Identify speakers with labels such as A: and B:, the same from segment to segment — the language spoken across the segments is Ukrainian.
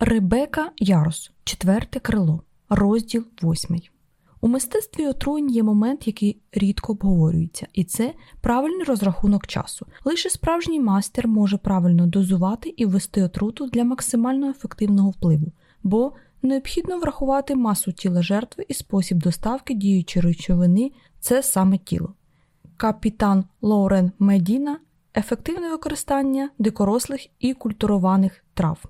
A: Ребека Ярос, четверте крило, розділ восьмий. У мистецтві отруєнь є момент, який рідко обговорюється, і це правильний розрахунок часу. Лише справжній мастер може правильно дозувати і ввести отруту для максимально ефективного впливу, бо необхідно врахувати масу тіла жертви і спосіб доставки діючої речовини це саме тіло. Капітан Лоурен Медіна ефективне використання дикорослих і культурованих трав.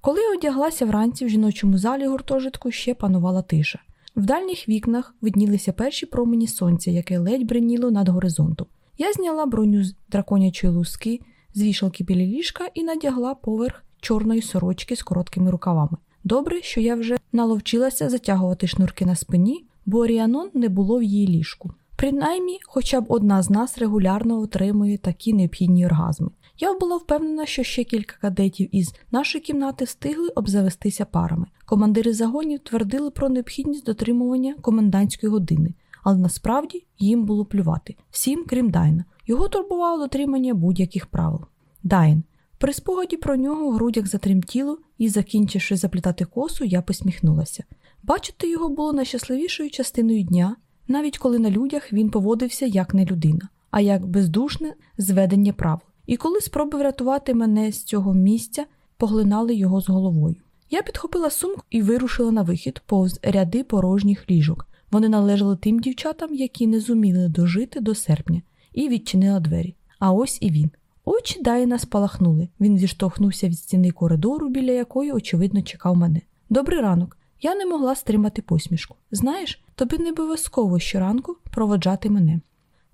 A: Коли одяглася вранці в жіночому залі гуртожитку ще панувала тиша. В дальніх вікнах виднілися перші промені сонця, яке ледь бриніло над горизонтом. Я зняла броню з драконячої луски з вішалки біля ліжка і надягла поверх чорної сорочки з короткими рукавами. Добре, що я вже наловчилася затягувати шнурки на спині, бо Оріанон не було в її ліжку. Принаймні, хоча б одна з нас регулярно отримує такі необхідні оргазми. Я була впевнена, що ще кілька кадетів із нашої кімнати встигли обзавестися парами. Командири загонів твердили про необхідність дотримування комендантської години, але насправді їм було плювати всім, крім Дайна. Його турбувало дотримання будь-яких правил. Дайн. При спогаді про нього в грудях затремтіло і, закінчивши заплітати косу, я посміхнулася. Бачити його було найщасливішою частиною дня, навіть коли на людях він поводився як не людина, а як бездушне зведення правил. І коли спроби врятувати мене з цього місця поглинали його з головою. Я підхопила сумку і вирушила на вихід повз ряди порожніх ліжок. Вони належали тим дівчатам, які не зуміли дожити до серпня, і відчинила двері. А ось і він. Очі Дайна спалахнули. Він зіштовхнувся від стіни коридору, біля якої, очевидно, чекав мене. Добрий ранок. Я не могла стримати посмішку. Знаєш, тобі не обов'язково щоранку проводжати мене.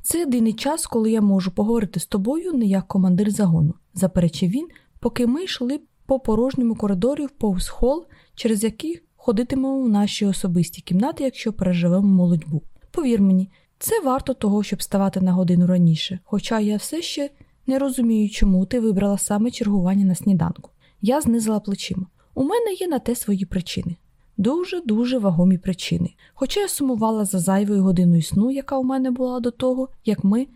A: Це єдиний час, коли я можу поговорити з тобою не як командир загону, заперечив він, поки ми йшли по порожньому коридорі в повз хол, через який ходитимемо в наші особисті кімнати, якщо переживемо молодьбу. Повір мені, це варто того, щоб ставати на годину раніше, хоча я все ще не розумію, чому ти вибрала саме чергування на сніданку. Я знизила плечима. У мене є на те свої причини. Дуже-дуже вагомі причини. Хоча я сумувала за зайвою годиною сну, яка у мене була до того, як ми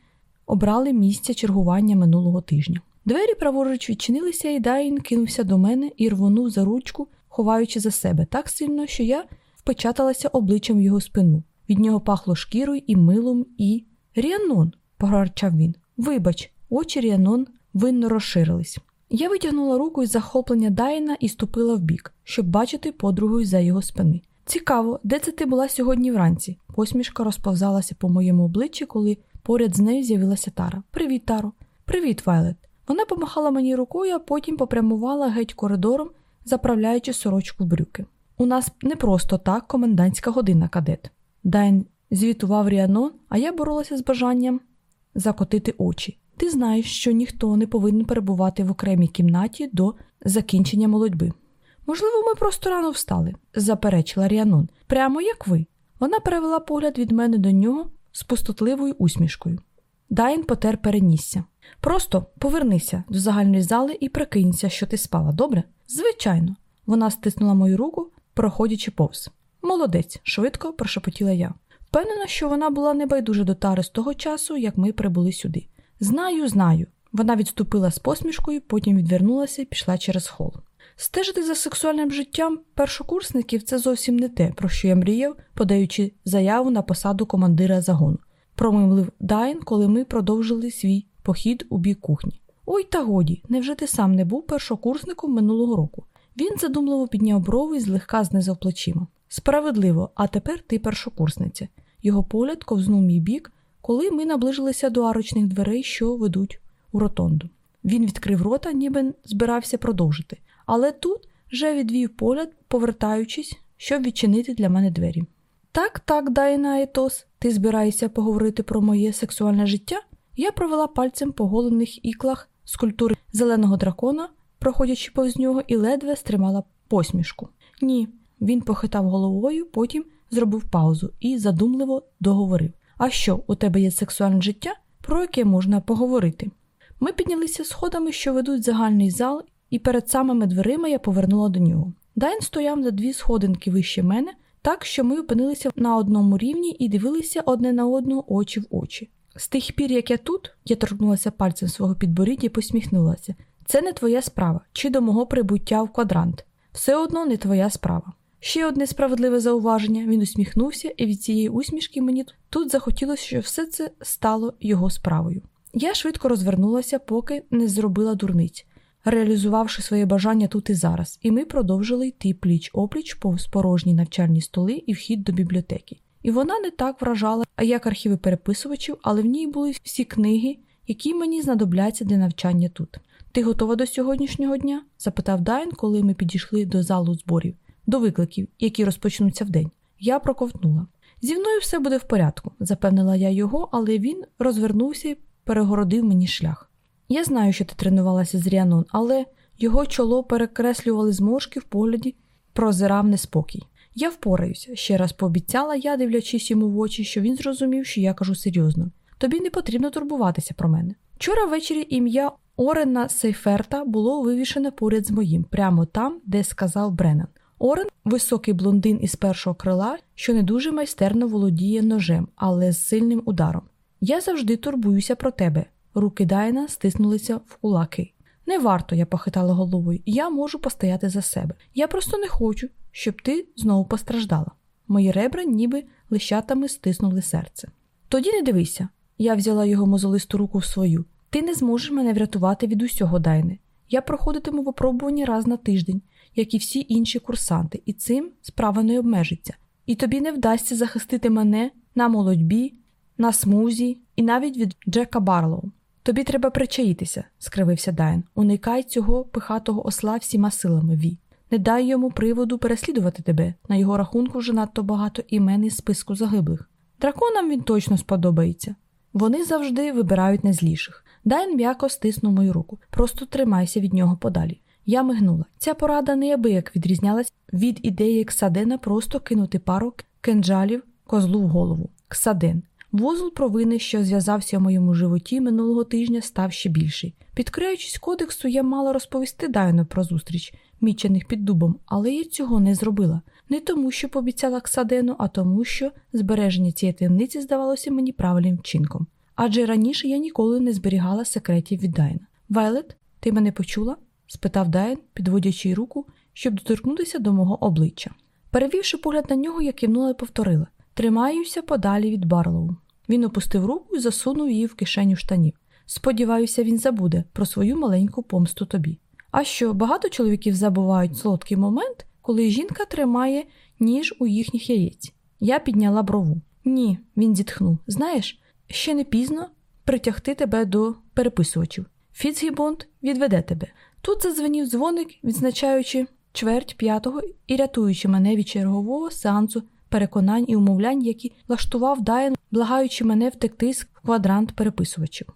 A: обрали місце чергування минулого тижня. Двері праворуч відчинилися, і Дайн кинувся до мене і рвонув за ручку, ховаючи за себе так сильно, що я впечаталася обличчям його спину. Від нього пахло шкірою і милом, і. Ріанон, погорчав він. Вибач, очі Ріанон винно розширились. Я витягнула руку із захоплення Дайна і ступила вбік, щоб бачити подругою за його спини. Цікаво, де це ти була сьогодні вранці? Посмішка розповзалася по моєму обличчі, коли поряд з нею з'явилася Тара. Привіт, Таро. Привіт, Вайлет. Вона помахала мені рукою, а потім попрямувала геть коридором, заправляючи сорочку в брюки. У нас не просто так комендантська година, кадет. Дайн звітував Ріанон, а я боролася з бажанням закотити очі. Ти знаєш, що ніхто не повинен перебувати в окремій кімнаті до закінчення молодьби. Можливо, ми просто рано встали, заперечила Ріанон, прямо як ви. Вона перевела погляд від мене до нього з пустотливою усмішкою. Дайн потер перенісся. Просто повернися до загальної зали і прикинься, що ти спала, добре? Звичайно, вона стиснула мою руку, проходячи повз. Молодець, швидко прошепотіла я. Впевнена, що вона була небайдуже до тари з того часу, як ми прибули сюди. Знаю, знаю. Вона відступила з посмішкою, потім відвернулася і пішла через хол. Стежити за сексуальним життям першокурсників це зовсім не те, про що я мріяв, подаючи заяву на посаду командира загону, промимлив Дайн, коли ми продовжили свій похід у бік кухні. Ой, та годі, невже ти сам не був першокурсником минулого року? Він задумливо підняв брови і злегка знизав плечима. Справедливо, а тепер ти першокурсниця. Його погляд ковзнув мій бік, коли ми наближилися до арочних дверей, що ведуть у ротонду. Він відкрив рота, ніби збирався продовжити, але тут вже відвів погляд, повертаючись, щоб відчинити для мене двері. Так, так, Дайна Етос, ти збираєшся поговорити про моє сексуальне життя? Я провела пальцем по голених іклах скульптури зеленого дракона, проходячи повз нього, і ледве стримала посмішку. Ні, він похитав головою, потім зробив паузу і задумливо договорив. А що, у тебе є сексуальне життя, про яке можна поговорити? Ми піднялися сходами, що ведуть загальний зал, і перед самими дверима я повернула до нього. Дайн стояв за дві сходинки вище мене, так що ми опинилися на одному рівні і дивилися одне на одного очі в очі. З тих пір, як я тут, я торкнулася пальцем свого підборіддя і посміхнулася. Це не твоя справа, чи до мого прибуття в квадрант. Все одно не твоя справа. Ще одне справедливе зауваження, він усміхнувся, і від цієї усмішки мені тут захотілося, щоб все це стало його справою. Я швидко розвернулася, поки не зробила дурниць, реалізувавши своє бажання тут і зараз, і ми продовжили йти пліч опліч повз порожні навчальні столи і вхід до бібліотеки. І вона не так вражала, як архіви переписувачів, але в ній були всі книги, які мені знадобляться для навчання тут. Ти готова до сьогоднішнього дня? запитав Дайн, коли ми підійшли до залу зборів, до викликів, які розпочнуться вдень. Я проковтнула. Зі мною все буде в порядку, запевнила я його, але він розвернувся і перегородив мені шлях. Я знаю, що ти тренувалася з Ріанон, але його чоло перекреслювали зморшки в погляді, прозирав неспокій. Я впораюся, ще раз пообіцяла я, дивлячись йому в очі, що він зрозумів, що я кажу серйозно. Тобі не потрібно турбуватися про мене. Вчора ввечері ім'я Орена Сейферта було вивішене поряд з моїм, прямо там, де сказав Бреннан. Орен високий блондин із першого крила, що не дуже майстерно володіє ножем, але з сильним ударом. Я завжди турбуюся про тебе. Руки Дайна стиснулися в кулаки. Не варто, я похитала головою, я можу постояти за себе. Я просто не хочу, щоб ти знову постраждала. Мої ребра ніби лищатами стиснули серце. Тоді не дивися. Я взяла його мозолисту руку в свою. Ти не зможеш мене врятувати від усього, Дайне. Я проходитиму випробування раз на тиждень, як і всі інші курсанти, і цим справа не обмежиться. І тобі не вдасться захистити мене на молодьбі, на смузі і навіть від Джека Барлоу. Тобі треба причаїтися, скривився Дайн. Уникай цього пихатого осла всіма силами, Ві. Не дай йому приводу переслідувати тебе. На його рахунку вже надто багато імен із списку загиблих. Драконам він точно сподобається. Вони завжди вибирають найзліших. Дайн м'яко стиснув мою руку. Просто тримайся від нього подалі. Я мигнула. Ця порада неабияк відрізнялась від ідеї Ксадена просто кинути пару кинджалів козлу в голову. Ксаден. Вузол провини, що зв'язався в моєму животі минулого тижня, став ще більший. Підкриючись кодексу, я мала розповісти Дайну про зустріч, мічених під дубом, але я цього не зробила. Не тому, що пообіцяла Ксадену, а тому, що збереження цієї таємниці здавалося мені правильним вчинком. Адже раніше я ніколи не зберігала секретів від Дайна. Вайлет, ти мене почула? Спитав Дайн, підводячи руку, щоб доторкнутися до мого обличчя. Перевівши погляд на нього, я кивнула і повторила Тримаюся подалі від Барлоу. Він опустив руку і засунув її в кишеню штанів. Сподіваюся, він забуде про свою маленьку помсту тобі. А що, багато чоловіків забувають солодкий момент, коли жінка тримає ніж у їхніх яєць. Я підняла брову. Ні, він зітхнув. Знаєш, ще не пізно притягти тебе до переписувачів. Фіцгібонд відведе тебе. Тут задзвенів дзвоник, відзначаючи чверть п'ятого і рятуючи мене від чергового сеансу переконань і умовлянь, які влаштував Дайан, благаючи мене втекти з квадрант переписувачів.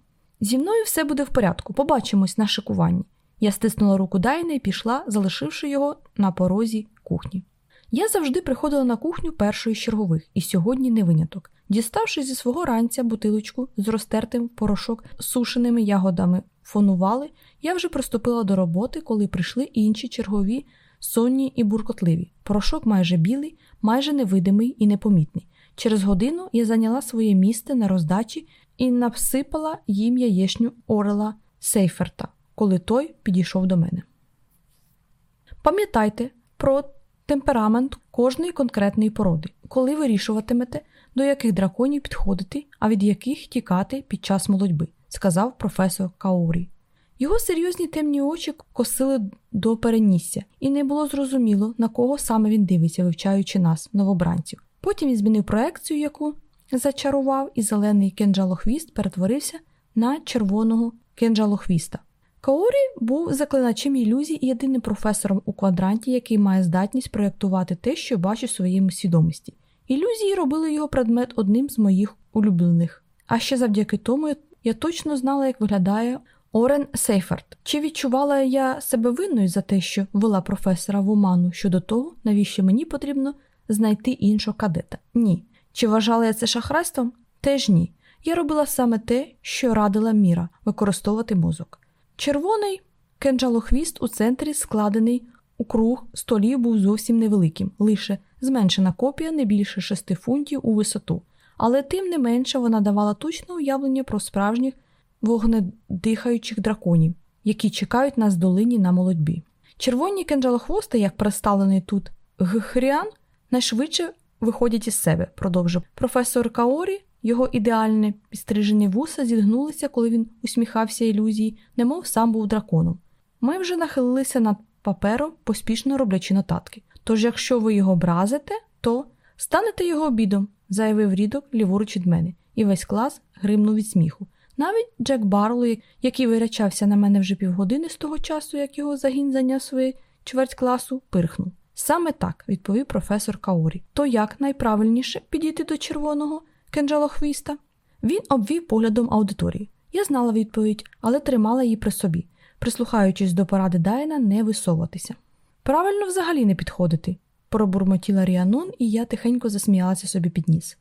A: Зі мною все буде в порядку, побачимось на шикуванні. Я стиснула руку Дайна і пішла, залишивши його на порозі кухні. Я завжди приходила на кухню першої з чергових, і сьогодні не виняток. Діставши зі свого ранця бутилочку з розтертим порошок сушеними ягодами фонували, я вже приступила до роботи, коли прийшли інші чергові, сонні і буркотливі. Порошок майже білий, майже невидимий і непомітний. Через годину я зайняла своє місце на роздачі і насипала їм яєчню Орела Сейферта, коли той підійшов до мене. Пам'ятайте про темперамент кожної конкретної породи, коли вирішуватимете, до яких драконів підходити, а від яких тікати під час молодьби, сказав професор Каурі. Його серйозні темні очі косили до перенісся, і не було зрозуміло, на кого саме він дивиться, вивчаючи нас, новобранців. Потім він змінив проекцію, яку зачарував, і зелений кинджалохвіст перетворився на червоного кинджалохвіста. Каорі був заклиначем ілюзій і єдиним професором у квадранті, який має здатність проєктувати те, що бачить у своєму свідомості. Ілюзії робили його предмет одним з моїх улюблених. А ще завдяки тому я точно знала, як виглядає Орен Сейферт. Чи відчувала я себе винною за те, що вела професора в оману щодо того, навіщо мені потрібно знайти іншого кадета? Ні. Чи вважала я це шахрайством? Теж ні. Я робила саме те, що радила Міра використовувати мозок. Червоний кенджалохвіст у центрі, складений у круг столів, був зовсім невеликим, лише зменшена копія не більше 6 фунтів у висоту, але тим не менше вона давала точне уявлення про справжніх вогнедихаючих драконів. які чекають нас в долині на молодьбі. Червоні кинджалохвости, як представлений тут Гхріан, найшвидше виходять із себе, продовжив професор Каорі. Його ідеальне підстрижені вуса зігнулися, коли він усміхався ілюзії, немов сам був драконом. Ми вже нахилилися над папером, поспішно роблячи нотатки. Тож, якщо ви його бразите, то станете його обідом, заявив рідок ліворуч від мене, і весь клас гримнув від сміху. Навіть Джек Барло, який вирячався на мене вже півгодини з того часу, як його загін зайняв своє чверть класу, пирхнув. Саме так, відповів професор Каорі. То як найправильніше підійти до червоного кинджалохвіста? Він обвів поглядом аудиторії. Я знала відповідь, але тримала її при собі, прислухаючись до поради Дайна не висовуватися. Правильно взагалі не підходити, пробурмотіла Ріанон, і я тихенько засміялася собі під ніс.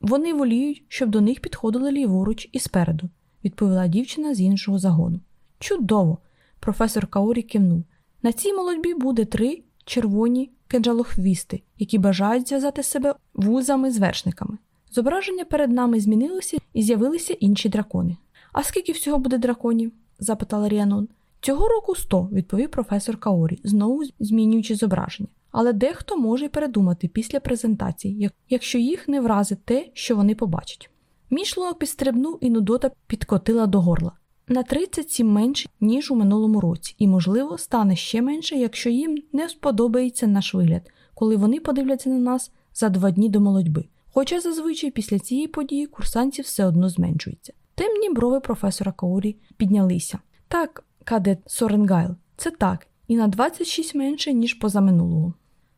A: Вони воліють, щоб до них підходили ліворуч і спереду, відповіла дівчина з іншого загону. Чудово! Професор Каорі кивнув. На цій молодьбі буде три червоні кенджалохвісти, які бажають зв'язати себе вузами з вершниками. Зображення перед нами змінилося і з'явилися інші дракони. А скільки всього буде драконів? запитала Ріанон. Цього року сто, відповів професор Каорі, знову змінюючи зображення. Але дехто може й передумати після презентації, якщо їх не вразить те, що вони побачать. Мій підстрибнув і Нудота підкотила до горла. На 37 менше, ніж у минулому році, і, можливо, стане ще менше, якщо їм не сподобається наш вигляд, коли вони подивляться на нас за два дні до молодьби. Хоча зазвичай після цієї події курсантів все одно зменшується. Темні брови професора Каурі піднялися. Так, кадет Соренгайл, це так, і на 26 менше, ніж позаминулого.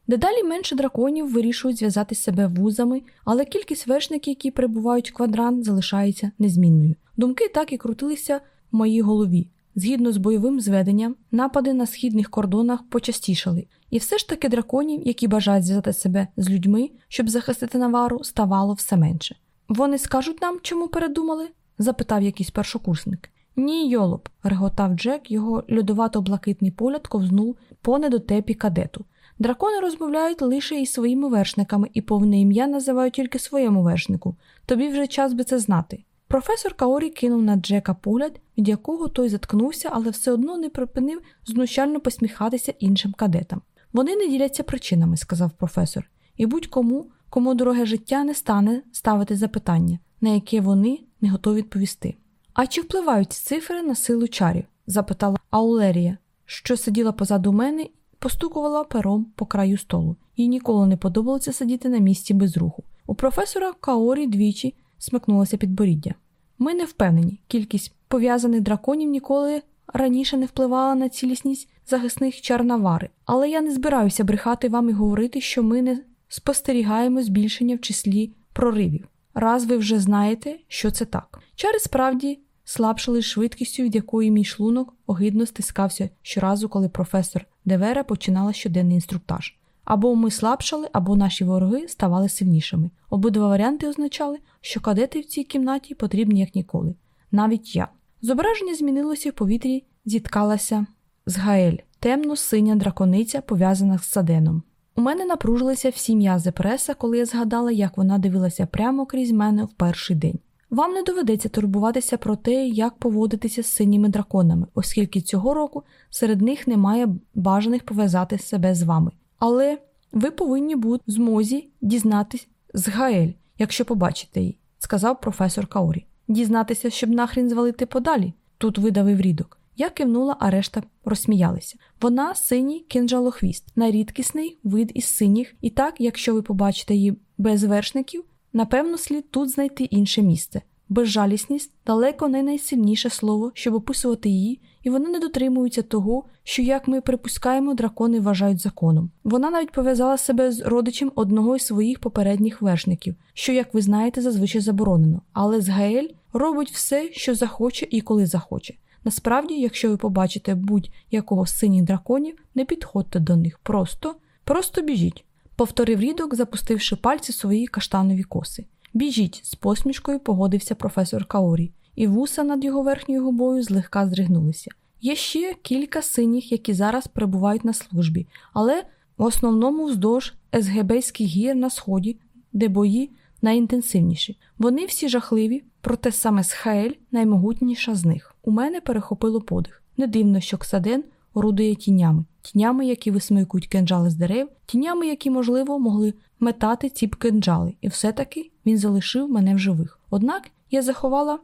A: Дедалі менше драконів вирішують зв'язати себе вузами, але кількість вершників, які прибувають в квадрант, залишається незмінною. Думки так і крутилися в моїй голові. Згідно з бойовим зведенням, напади на східних кордонах почастішали, і все ж таки драконів, які бажають зв'язати себе з людьми, щоб захистити навару, ставало все менше. Вони скажуть нам, чому передумали? запитав якийсь першокурсник. Ні, йолоп, реготав Джек, його льодовато-блакитний погляд ковзнув по недотепі кадету. Дракони розмовляють лише із своїми вершниками і повне ім'я називають тільки своєму вершнику. Тобі вже час би це знати. Професор Каорі кинув на Джека погляд, від якого той заткнувся, але все одно не припинив знущально посміхатися іншим кадетам. Вони не діляться причинами, сказав професор, і будь-кому, кому дороге життя не стане ставити запитання, на яке вони не готові відповісти. А чи впливають цифри на силу чарів? запитала Аулерія, що сиділа позаду мене і постукувала пером по краю столу. Їй ніколи не подобалося сидіти на місці без руху. У професора Каорі двічі смикнулося підборіддя. Ми не впевнені, кількість пов'язаних драконів ніколи раніше не впливала на цілісність захисних чар Навари, але я не збираюся брехати вам і говорити, що ми не спостерігаємо збільшення в числі проривів. Раз ви вже знаєте, що це так. Чари справді слабшали швидкістю, від якої мій шлунок огидно стискався щоразу, коли професор Девера починала щоденний інструктаж. Або ми слабшали, або наші вороги ставали сильнішими. Обидва варіанти означали, що кадети в цій кімнаті потрібні як ніколи, навіть я. Зображення змінилося в повітрі, зіткалася з Гаель, темно-синя дракониця, пов'язана з саденом. У мене напружилися всі м'язи преса, коли я згадала, як вона дивилася прямо крізь мене в перший день. Вам не доведеться турбуватися про те, як поводитися з синіми драконами, оскільки цього року серед них немає бажаних пов'язати себе з вами. Але ви повинні бути в змозі дізнатись з Гаель, якщо побачите її, сказав професор Каурі. Дізнатися, щоб нахрін звалити подалі. Тут видавив рідок. Я кивнула, а решта розсміялися. Вона синій кинджалохвіст, найрідкісний вид із синіх, і так, якщо ви побачите її без вершників, напевно, слід тут знайти інше місце. Безжалісність далеко не найсильніше слово, щоб описувати її, і вони не дотримуються того, що, як ми припускаємо, дракони вважають законом. Вона навіть пов'язала себе з родичем одного із своїх попередніх вершників, що, як ви знаєте, зазвичай заборонено. Але з Гаель робить все, що захоче і коли захоче. Насправді, якщо ви побачите будь-якого синіх драконів, не підходьте до них, просто, просто біжіть, повторив рідок, запустивши пальці свої каштанові коси. Біжіть, з посмішкою погодився професор Каорі, і вуса над його верхньою губою злегка здригнулися. Є ще кілька синіх, які зараз перебувають на службі, але в основному вздовж Есгебейських гір на сході, де бої найінтенсивніші. Вони всі жахливі, проте саме Схаель наймогутніша з них. У мене перехопило подих. Не дивно, що Ксаден орудує тінями, тінями, які висмикують кинджали з дерев, тінями, які, можливо, могли метати ці б кинджали, і все-таки він залишив мене в живих. Однак я заховала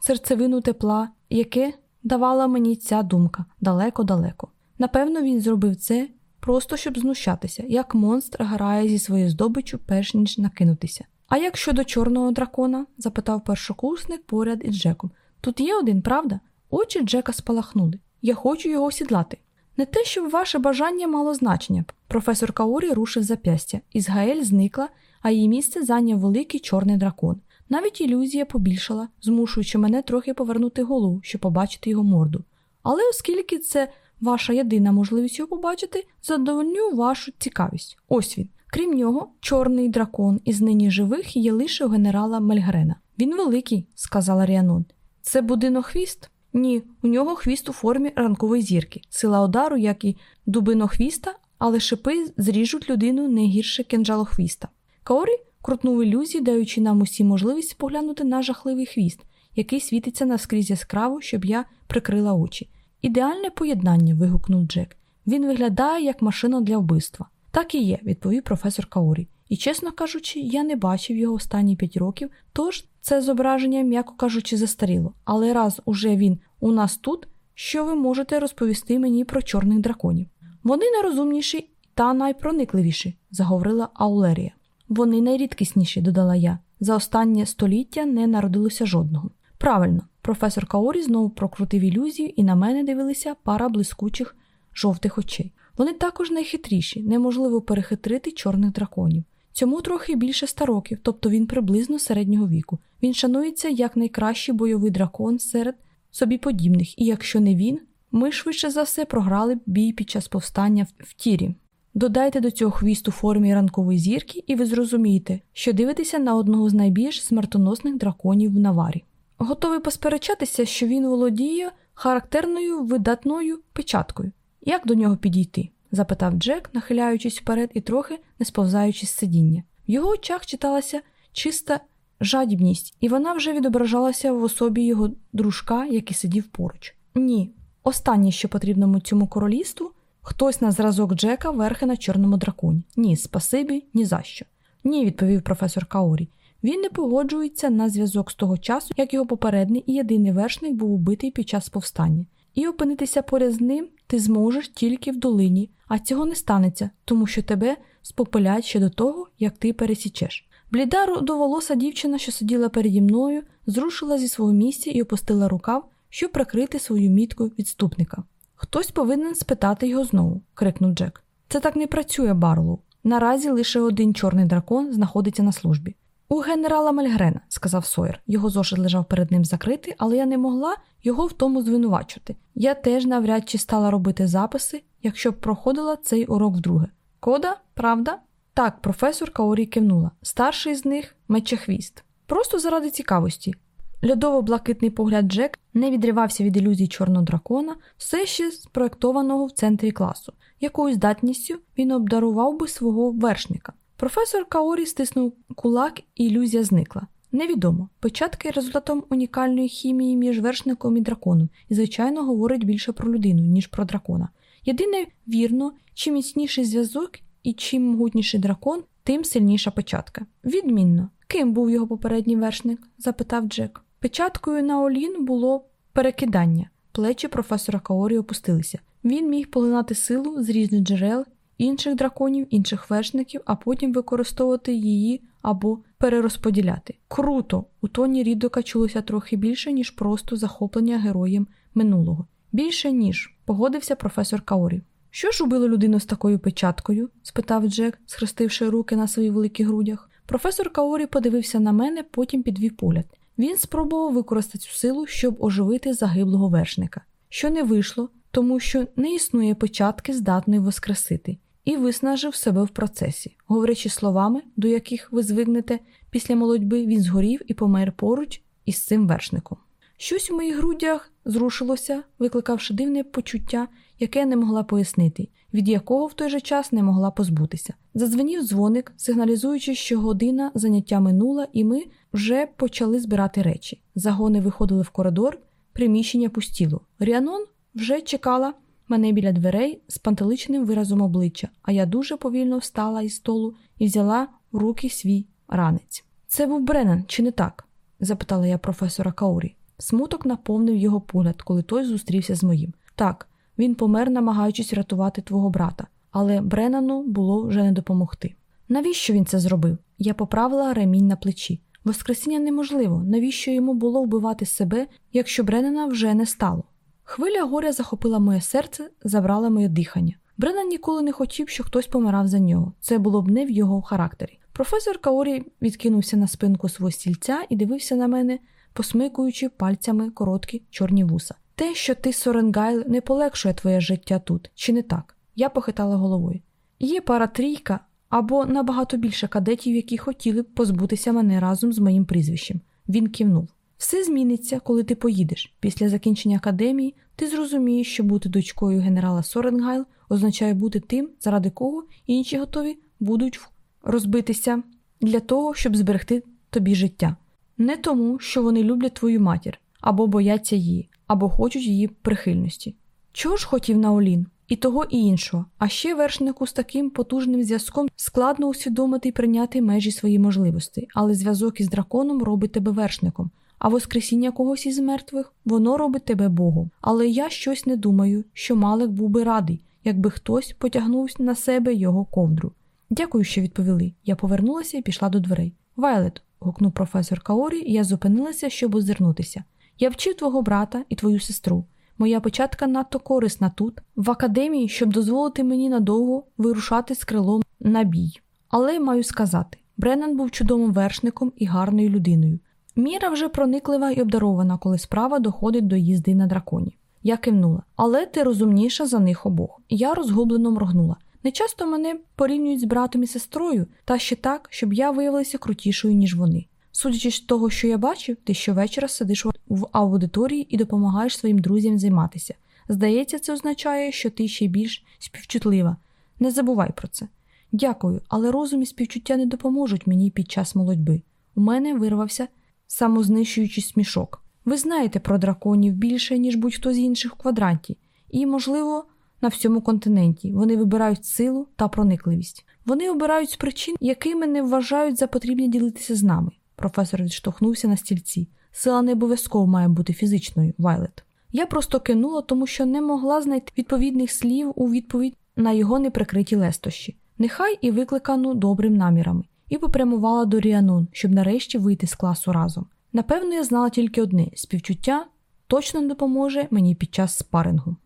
A: серцевину тепла, яке давала мені ця думка далеко-далеко. Напевно, він зробив це просто щоб знущатися, як монстр грає зі своєю здобиччю, перш ніж накинутися. А як щодо чорного дракона? запитав першокурсник поряд із Джеком. Тут є один, правда? Очі Джека спалахнули. Я хочу його сідлати. Не те, щоб ваше бажання мало значення. Професор Каорі рушив зап'ястя, Ізгаель зникла, а її місце зайняв великий чорний дракон. Навіть ілюзія побільшала, змушуючи мене трохи повернути голову, щоб побачити його морду. Але оскільки це ваша єдина можливість його побачити, задовольню вашу цікавість. Ось він. Крім нього, чорний дракон із нині живих є лише у генерала Мельгрена. Він великий, сказала Ріанон. Це будинохвіст? Ні, у нього хвіст у формі ранкової зірки, сила удару, як і дубинохвіста, але шипи зріжуть людину не гірше кинджалохвіста. Каорі крутнув ілюзії, даючи нам усі можливість поглянути на жахливий хвіст, який світиться наскрізь яскраво, щоб я прикрила очі. Ідеальне поєднання. вигукнув Джек. Він виглядає як машина для вбивства. Так і є, відповів професор Каорі. І, чесно кажучи, я не бачив його останні п'ять років, тож це зображення, м'яко кажучи, застаріло. Але раз уже він у нас тут, що ви можете розповісти мені про чорних драконів? Вони найрозумніші та найпроникливіші, заговорила Аулерія. Вони найрідкісніші, додала я. За останнє століття не народилося жодного. Правильно, професор Каорі знову прокрутив ілюзію, і на мене дивилися пара блискучих жовтих очей. Вони також найхитріші, неможливо перехитрити чорних драконів. Цьому трохи більше ста років, тобто він приблизно середнього віку. Він шанується як найкращий бойовий дракон серед собі подібних, і якщо не він, ми швидше за все програли бій під час повстання в тірі. Додайте до цього хвіст у формі ранкової зірки, і ви зрозумієте, що дивитеся на одного з найбільш смертоносних драконів в Наварі. Готовий посперечатися, що він володіє характерною видатною печаткою. Як до нього підійти? Запитав Джек, нахиляючись вперед і трохи не сповзаючи з сидіння. В його очах читалася чиста жадібність, і вона вже відображалася в особі його дружка, який сидів поруч. Ні, останнє, що потрібно цьому королівству, хтось на зразок Джека верхи на чорному драконі. Ні, спасибі, ні за що. Ні, відповів професор Каорі. Він не погоджується на зв'язок з того часу, як його попередний і єдиний вершник був убитий під час повстання. І опинитися поряд з ним ти зможеш тільки в долині, а цього не станеться, тому що тебе спопилять ще до того, як ти пересічеш. Бліда родоволоса дівчина, що сиділа переді мною, зрушила зі свого місця і опустила рукав, щоб прикрити свою мітку відступника. Хтось повинен спитати його знову, крикнув Джек. Це так не працює, Барлоу. Наразі лише один чорний дракон знаходиться на службі. У генерала Мельгрена, сказав Сойер. Його зошит лежав перед ним закритий, але я не могла його в тому звинувачити. Я теж навряд чи стала робити записи, якщо б проходила цей урок вдруге. Кода, правда? Так, професор Каорі кивнула. Старший з них мечехвіст. Просто заради цікавості. Льодово-блакитний погляд Джек не відривався від ілюзій чорного дракона, все ще спроектованого в центрі класу. Якою здатністю він обдарував би свого вершника. Професор Каорі стиснув кулак, і ілюзія зникла. Невідомо. Початки результатом унікальної хімії між вершником і драконом, і, звичайно, говорить більше про людину, ніж про дракона. Єдине вірно, чим міцніший зв'язок і чим могутніший дракон, тим сильніша печатка. Відмінно, ким був його попередній вершник? запитав Джек. Печаткою на Олін було перекидання. Плечі професора Каорі опустилися. Він міг полинати силу з різних джерел інших драконів, інших вершників, а потім використовувати її або перерозподіляти. Круто! У тоні Рідока чулося трохи більше, ніж просто захоплення героєм минулого. Більше ніж, погодився професор Каорі. Що ж убило людину з такою печаткою? спитав Джек, схрестивши руки на своїх великих грудях. Професор Каорі подивився на мене, потім підвів погляд. Він спробував використати цю силу, щоб оживити загиблого вершника. Що не вийшло, тому що не існує печатки, здатної воскресити і виснажив себе в процесі, говорячи словами, до яких ви звигнете після молодьби, він згорів і помер поруч із цим вершником. Щось у моїх грудях зрушилося, викликавши дивне почуття, яке не могла пояснити, від якого в той же час не могла позбутися. Задзвенів дзвоник, сигналізуючи, що година заняття минула, і ми вже почали збирати речі. Загони виходили в коридор, приміщення пустіло. Ріанон вже чекала мене біля дверей з пантеличним виразом обличчя, а я дуже повільно встала із столу і взяла в руки свій ранець. Це був Бреннан, чи не так? запитала я професора Каурі. Смуток наповнив його погляд, коли той зустрівся з моїм. Так, він помер, намагаючись рятувати твого брата, але Бренану було вже не допомогти. Навіщо він це зробив? Я поправила ремінь на плечі. Воскресіння неможливо, навіщо йому було вбивати себе, якщо Бреннана вже не стало? Хвиля горя захопила моє серце, забрала моє дихання. Бреннан ніколи не хотів, щоб хтось помирав за нього. Це було б не в його характері. Професор Каорі відкинувся на спинку свого стільця і дивився на мене, посмикуючи пальцями короткі чорні вуса. Те, що ти, Соренгайл, не полегшує твоє життя тут, чи не так? Я похитала головою. Є пара трійка або набагато більше кадетів, які хотіли б позбутися мене разом з моїм прізвищем. Він кивнув. Все зміниться, коли ти поїдеш. Після закінчення академії ти зрозумієш, що бути дочкою генерала Соренгайл означає бути тим, заради кого інші готові будуть розбитися для того, щоб зберегти тобі життя. Не тому, що вони люблять твою матір, або бояться її, або хочуть її прихильності. Чого ж хотів Наолін? І того і іншого, а ще вершнику з таким потужним зв'язком складно усвідомити і прийняти межі свої можливості, але зв'язок із драконом робить тебе вершником, а воскресіння когось із мертвих воно робить тебе Богом. Але я щось не думаю, що Малик був би радий, якби хтось потягнув на себе його ковдру. Дякую, що відповіли. Я повернулася і пішла до дверей. Вайлет, гукнув професор Каорі, і я зупинилася, щоб озирнутися. Я вчив твого брата і твою сестру. Моя початка надто корисна тут, в академії, щоб дозволити мені надовго вирушати з крилом на бій. Але маю сказати, Бреннан був чудовим вершником і гарною людиною. Міра вже прониклива і обдарована, коли справа доходить до їзди на драконі. Я кивнула, але ти розумніша за них обох. Я розгублено моргнула. Не часто мене порівнюють з братом і сестрою, та ще так, щоб я виявилася крутішою, ніж вони. Судячи з того, що я бачив, ти щовечора сидиш в аудиторії і допомагаєш своїм друзям займатися. Здається, це означає, що ти ще більш співчутлива. Не забувай про це. Дякую, але розум і співчуття не допоможуть мені під час молодьби. У мене вирвався самознищуючий смішок. Ви знаєте про драконів більше, ніж будь-хто з інших в квадранті, і, можливо, на всьому континенті вони вибирають силу та проникливість. Вони обирають з причин, якими не вважають за потрібне ділитися з нами. Професор відштовхнувся на стільці. Сила не обов'язково має бути фізичною, Вайлет. Я просто кинула, тому що не могла знайти відповідних слів у відповідь на його неприкриті лестощі, нехай і викликану добрим намірами, і попрямувала до Ріанун, щоб нарешті вийти з класу разом. Напевно, я знала тільки одне співчуття точно не допоможе мені під час спарингу.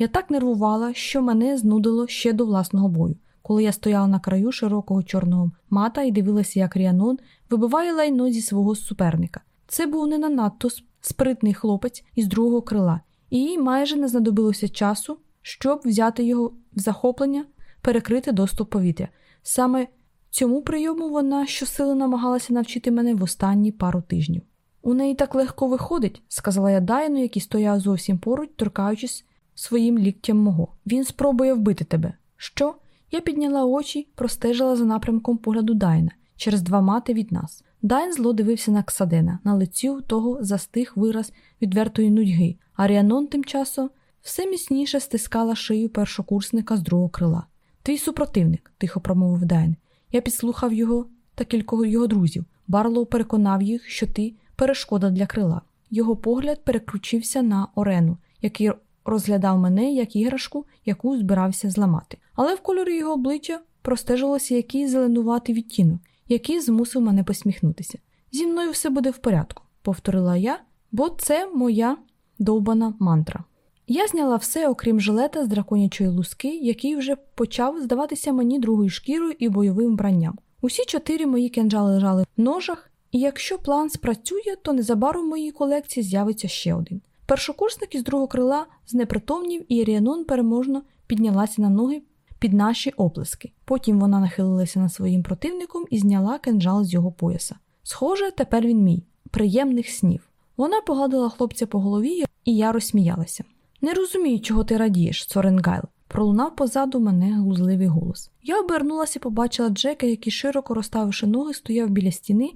A: Я так нервувала, що мене знудило ще до власного бою коли я стояла на краю широкого чорного мата і дивилася, як Ріанон вибиває лайно зі свого суперника. Це був не на надто спритний хлопець із другого крила, і їй майже не знадобилося часу, щоб взяти його в захоплення, перекрити доступ повітря. Саме цьому прийому вона щосили намагалася навчити мене в останні пару тижнів. У неї так легко виходить, сказала я Дайну, який стояв зовсім поруч, торкаючись своїм ліктям мого. Він спробує вбити тебе. Що? Я підняла очі, простежила за напрямком погляду Дайна через два мати від нас. Дайн зло дивився на Ксадена, на лицю того застиг вираз відвертої нудьги, а Ріанон тим часом все міцніше стискала шию першокурсника з другого крила. Твій супротивник, тихо промовив Дайн. Я підслухав його та кількох його друзів. Барлоу переконав їх, що ти перешкода для крила. Його погляд перекручився на Орену, який розглядав мене як іграшку, яку збирався зламати. Але в кольорі його обличчя простежилося якийсь зеленуватий відтінок, який змусив мене посміхнутися. Зі мною все буде в порядку, повторила я, бо це моя довбана мантра. Я зняла все, окрім жилета з драконячої луски, який вже почав здаватися мені другою шкірою і бойовим вбранням. Усі чотири мої кенджали лежали в ножах, і якщо план спрацює, то незабаром в моїй колекції з'явиться ще один. Першокурсник із другого крила знепритомнів і Ріанон переможно піднялася на ноги під наші оплески. Потім вона нахилилася над своїм противником і зняла кинджал з його пояса. Схоже, тепер він мій, приємних снів. Вона погладила хлопця по голові, і я розсміялася. Не розумію, чого ти радієш, Соренгайл. Пролунав позаду мене глузливий голос. Я обернулася і побачила Джека, який, широко розставивши ноги, стояв біля стіни,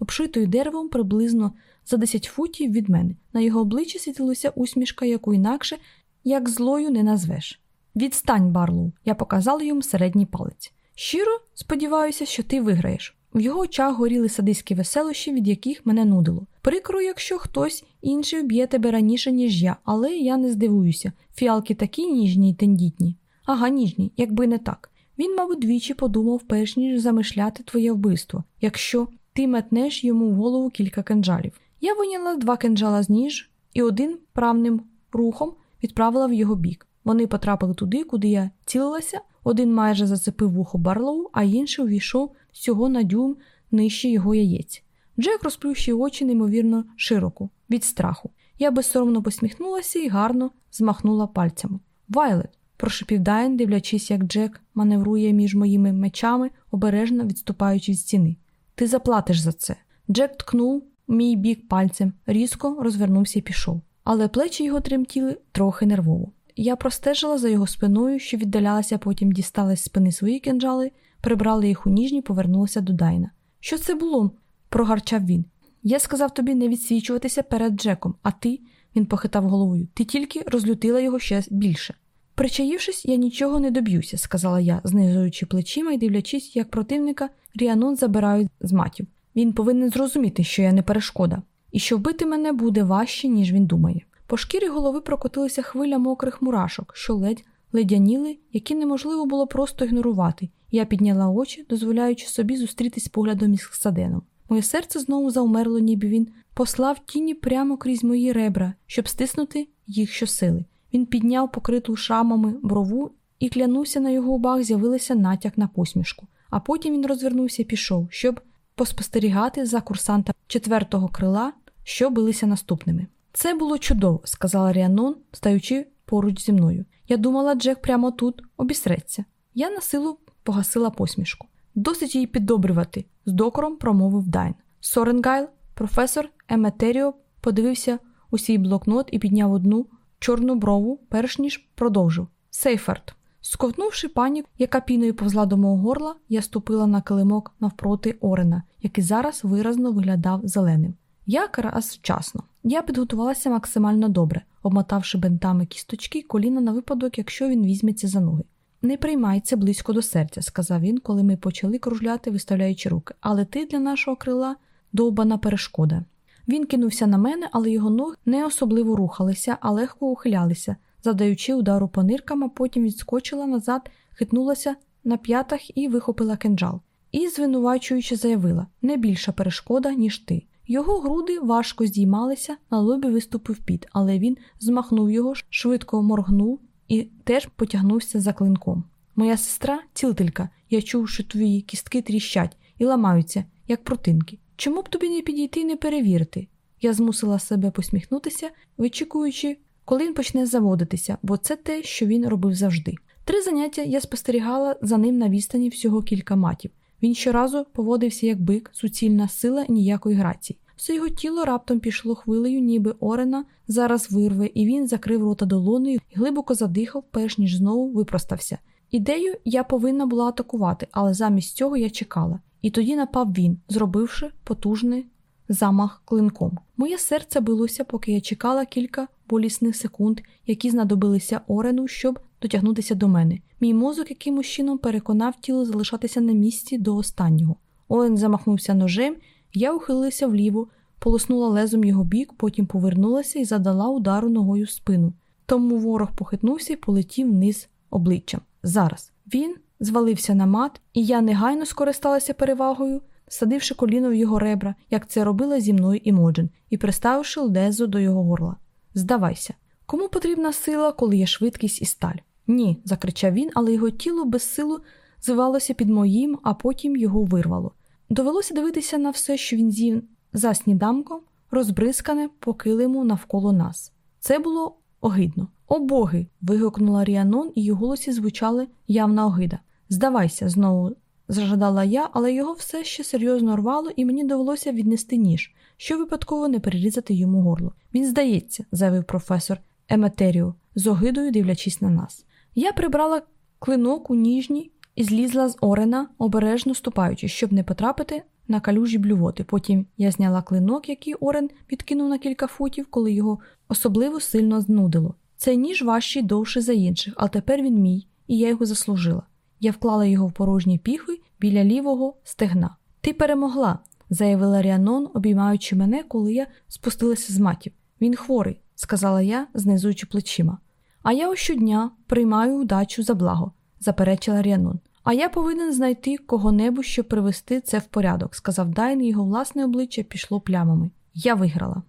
A: обшитою деревом приблизно за 10 футів від мене. На його обличчі світилася усмішка, яку інакше як злою не назвеш. Відстань, Барлоу, я показала йому середній палець. Щиро сподіваюся, що ти виграєш. В його очах горіли садиські веселощі, від яких мене нудило. Прикро, якщо хтось інший вб'є тебе раніше, ніж я, але я не здивуюся. Фіалки такі ніжні й тендітні. Ага, ніжні, якби не так. Він, мабуть, двічі подумав, перш ніж замишляти твоє вбивство, якщо ти метнеш йому в голову кілька кинджалів. Я виняла два кинджала з ніж і один правним рухом відправила в його бік. Вони потрапили туди, куди я цілилася. Один майже зацепив вухо Барлоу, а інший увійшов всього на дюйм нижче його яєць. Джек розплющив очі неймовірно широко, від страху. Я безсоромно посміхнулася і гарно змахнула пальцями. Вайлет, прошепів Дайн, дивлячись, як Джек маневрує між моїми мечами, обережно відступаючи від стіни. Ти заплатиш за це. Джек ткнув мій бік пальцем, різко розвернувся і пішов. Але плечі його тремтіли трохи нервово. Я простежила за його спиною, що віддалялася, потім дістала з спини свої кинджали, прибрала їх у ніжні, повернулася до Дайна. Що це було? прогарчав він. Я сказав тобі не відсвічуватися перед Джеком, а ти, він похитав головою, ти тільки розлютила його ще більше. Причаївшись, я нічого не доб'юся, сказала я, знизуючи плечима і дивлячись, як противника Ріанон забирають з матів. Він повинен зрозуміти, що я не перешкода, і що вбити мене буде важче, ніж він думає. По шкірі голови прокотилася хвиля мокрих мурашок, що ледь ледяніли, які неможливо було просто ігнорувати. Я підняла очі, дозволяючи собі зустрітись поглядом із Саденом. Моє серце знову завмерло, ніби він послав тіні прямо крізь мої ребра, щоб стиснути їх щосили. Він підняв покриту шрамами брову і клянувся на його губах з'явилася натяк на посмішку. А потім він розвернувся і пішов, щоб поспостерігати за курсанта четвертого крила, що билися наступними. Це було чудово, сказала Ріанон, стаючи поруч зі мною. Я думала, Джек прямо тут обісреться. Я на силу погасила посмішку. Досить її піддобрювати, з докором промовив Дайн. Соренгайл, професор Еметеріо, подивився у свій блокнот і підняв одну чорну брову, перш ніж продовжив. Сейферт. Сковтнувши паніку, яка піною повзла до мого горла, я ступила на килимок навпроти Орена, який зараз виразно виглядав зеленим. Якраз вчасно. Я підготувалася максимально добре, обмотавши бентами кісточки коліна на випадок, якщо він візьметься за ноги. Не приймай це близько до серця, сказав він, коли ми почали кружляти, виставляючи руки, але ти для нашого крила довбана перешкода. Він кинувся на мене, але його ноги не особливо рухалися, а легко ухилялися, завдаючи удару по ниркам, а потім відскочила назад, хитнулася на п'ятах і вихопила кинджал. І, звинувачуючи, заявила не більша перешкода, ніж ти. Його груди важко здіймалися, на лобі виступив піт, але він змахнув його, швидко моргнув і теж потягнувся за клинком. Моя сестра цілителька, я чув, що твої кістки тріщать і ламаються, як протинки. Чому б тобі не підійти і не перевірити? Я змусила себе посміхнутися, вичікуючи, коли він почне заводитися, бо це те, що він робив завжди. Три заняття я спостерігала за ним на відстані всього кілька матів. Він щоразу поводився як бик, суцільна сила ніякої грації. Все його тіло раптом пішло хвилею, ніби Орена зараз вирве, і він закрив рота долоною і глибоко задихав, перш ніж знову випростався. Ідею я повинна була атакувати, але замість цього я чекала. І тоді напав він, зробивши потужний замах клинком. Моє серце билося, поки я чекала кілька болісних секунд, які знадобилися Орену, щоб дотягнутися до мене. Мій мозок якимось чином переконав тіло залишатися на місці до останнього. Орен замахнувся ножем, я ухилилася вліво, полоснула лезом його бік, потім повернулася і задала удару ногою в спину. Тому ворог похитнувся і полетів вниз обличчям. Зараз він звалився на мат, і я негайно скористалася перевагою, садивши коліно в його ребра, як це робила зі мною Імоджен, і приставивши лезо до його горла. Здавайся, кому потрібна сила, коли є швидкість і сталь? Ні, закричав він, але його тіло без силу звивалося під моїм, а потім його вирвало. Довелося дивитися на все, що він з'їв за сніданком, розбризкане по килиму навколо нас. Це було огидно. О боги. вигукнула Ріанон, і її голосі звучали явна огида. Здавайся, знову зажадала я, але його все ще серйозно рвало, і мені довелося віднести ніж, що випадково не перерізати йому горло. Він здається, заявив професор Еметеріо, з огидою дивлячись на нас. Я прибрала клинок у ніжній і злізла з Орена, обережно ступаючи, щоб не потрапити на калюжі блювоти. Потім я зняла клинок, який Орен підкинув на кілька футів, коли його особливо сильно знудило. Цей ніж важчий довший за інших, але тепер він мій, і я його заслужила. Я вклала його в порожні піхи біля лівого стегна. Ти перемогла, заявила Ріанон, обіймаючи мене, коли я спустилася з матів. Він хворий, сказала я, знизуючи плечима. А я щодня приймаю удачу за благо, заперечила Ріанон. А я повинен знайти кого-небудь, щоб привести це в порядок, сказав Дайн, і його власне обличчя пішло плямами. Я виграла.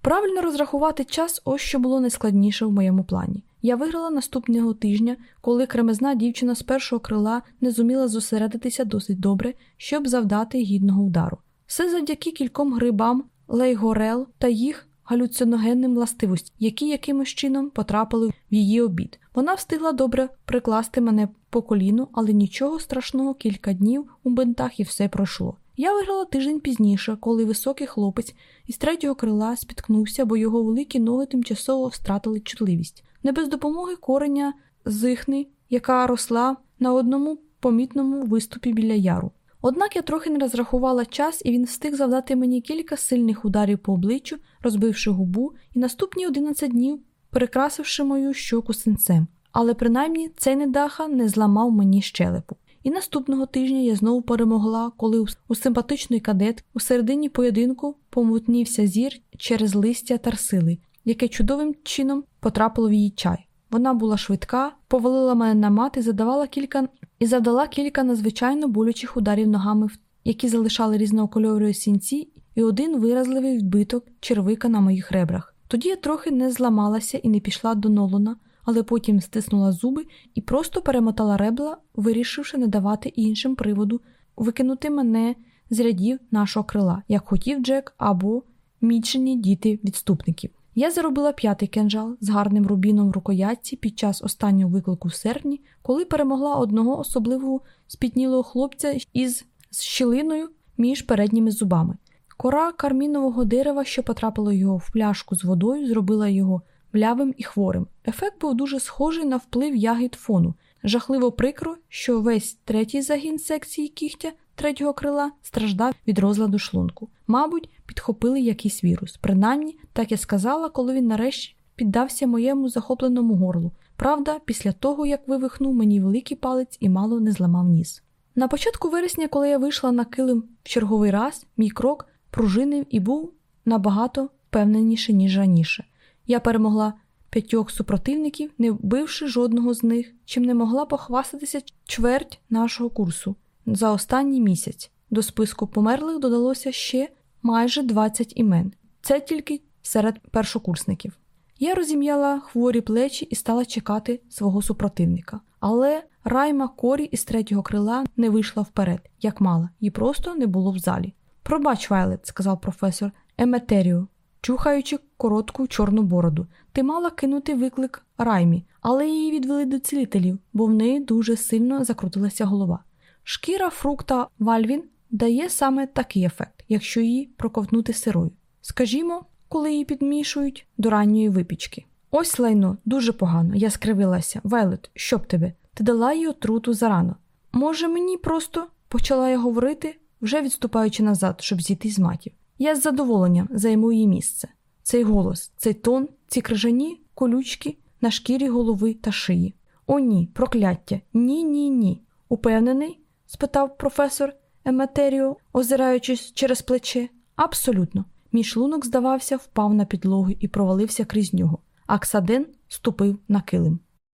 A: Правильно розрахувати час, ось що було найскладніше в моєму плані. Я виграла наступного тижня, коли кремезна дівчина з першого крила не зуміла зосередитися досить добре, щоб завдати гідного удару. Все завдяки кільком грибам, лейгорел та їх галюциногенним властивостям, які якимось чином потрапили в її обід. Вона встигла добре прикласти мене по коліну, але нічого страшного кілька днів у бинтах і все пройшло. Я виграла тиждень пізніше, коли високий хлопець із третього крила спіткнувся, бо його великі ноги тимчасово втратили чутливість. Не без допомоги кореня зихни, яка росла на одному помітному виступі біля яру. Однак я трохи не розрахувала час, і він встиг завдати мені кілька сильних ударів по обличчю, розбивши губу, і наступні 11 днів перекрасивши мою щоку синцем. Але принаймні цей недаха не зламав мені щелепу. І наступного тижня я знову перемогла, коли у симпатичний кадет у середині поєдинку помутнівся зір через листя тарсили, яке чудовим чином потрапило в її чай. Вона була швидка, повалила мене на мат і задавала кілька і завдала кілька надзвичайно болючих ударів ногами, які залишали різнокольорові сінці, і один виразливий відбиток червика на моїх ребрах. Тоді я трохи не зламалася і не пішла до Нолона, але потім стиснула зуби і просто перемотала ребла, вирішивши не давати іншим приводу викинути мене з рядів нашого крила, як хотів Джек або мічені діти відступників. Я заробила п'ятий кенжал з гарним рубіном в рукоятці під час останнього виклику в серпні, коли перемогла одного особливого спітнілого хлопця із щілиною між передніми зубами. Кора кармінового дерева, що потрапила його в пляшку з водою, зробила його млявим і хворим. Ефект був дуже схожий на вплив ягід фону. Жахливо прикро, що весь третій загін секції кігтя третього крила страждав від розладу шлунку. Мабуть, підхопили якийсь вірус. Принаймні, так я сказала, коли він нарешті піддався моєму захопленому горлу. Правда, після того, як вивихнув мені великий палець і мало не зламав ніс. На початку вересня, коли я вийшла на килим в черговий раз, мій крок пружинив і був набагато впевненіше, ніж раніше. Я перемогла п'ятьох супротивників, не вбивши жодного з них, чим не могла похвастатися чверть нашого курсу за останній місяць. До списку померлих додалося ще майже 20 імен. Це тільки серед першокурсників. Я розім'яла хворі плечі і стала чекати свого супротивника. Але райма корі із третього крила не вийшла вперед, як мала, її просто не було в залі. Пробач, Вайлет, сказав професор Еметеріо, чухаючи коротку чорну бороду. Ти мала кинути виклик раймі, але її відвели до цілителів, бо в неї дуже сильно закрутилася голова. Шкіра фрукта Вальвін дає саме такий ефект, якщо її проковтнути сирою. Скажімо, коли її підмішують до ранньої випічки. Ось лайно, дуже погано, я скривилася. Вайлет, що б тебе? Ти дала їй отруту зарано. Може, мені просто почала я говорити, вже відступаючи назад, щоб зійти з матів. Я з задоволенням займу її місце. Цей голос, цей тон, ці крижані колючки на шкірі голови та шиї. О, ні, прокляття, ні, ні, ні. Упевнений? спитав професор Еметеріо, озираючись через плече. Абсолютно. Мій шлунок, здавався, впав на підлогу і провалився крізь нього. Аксаден ступив на килим.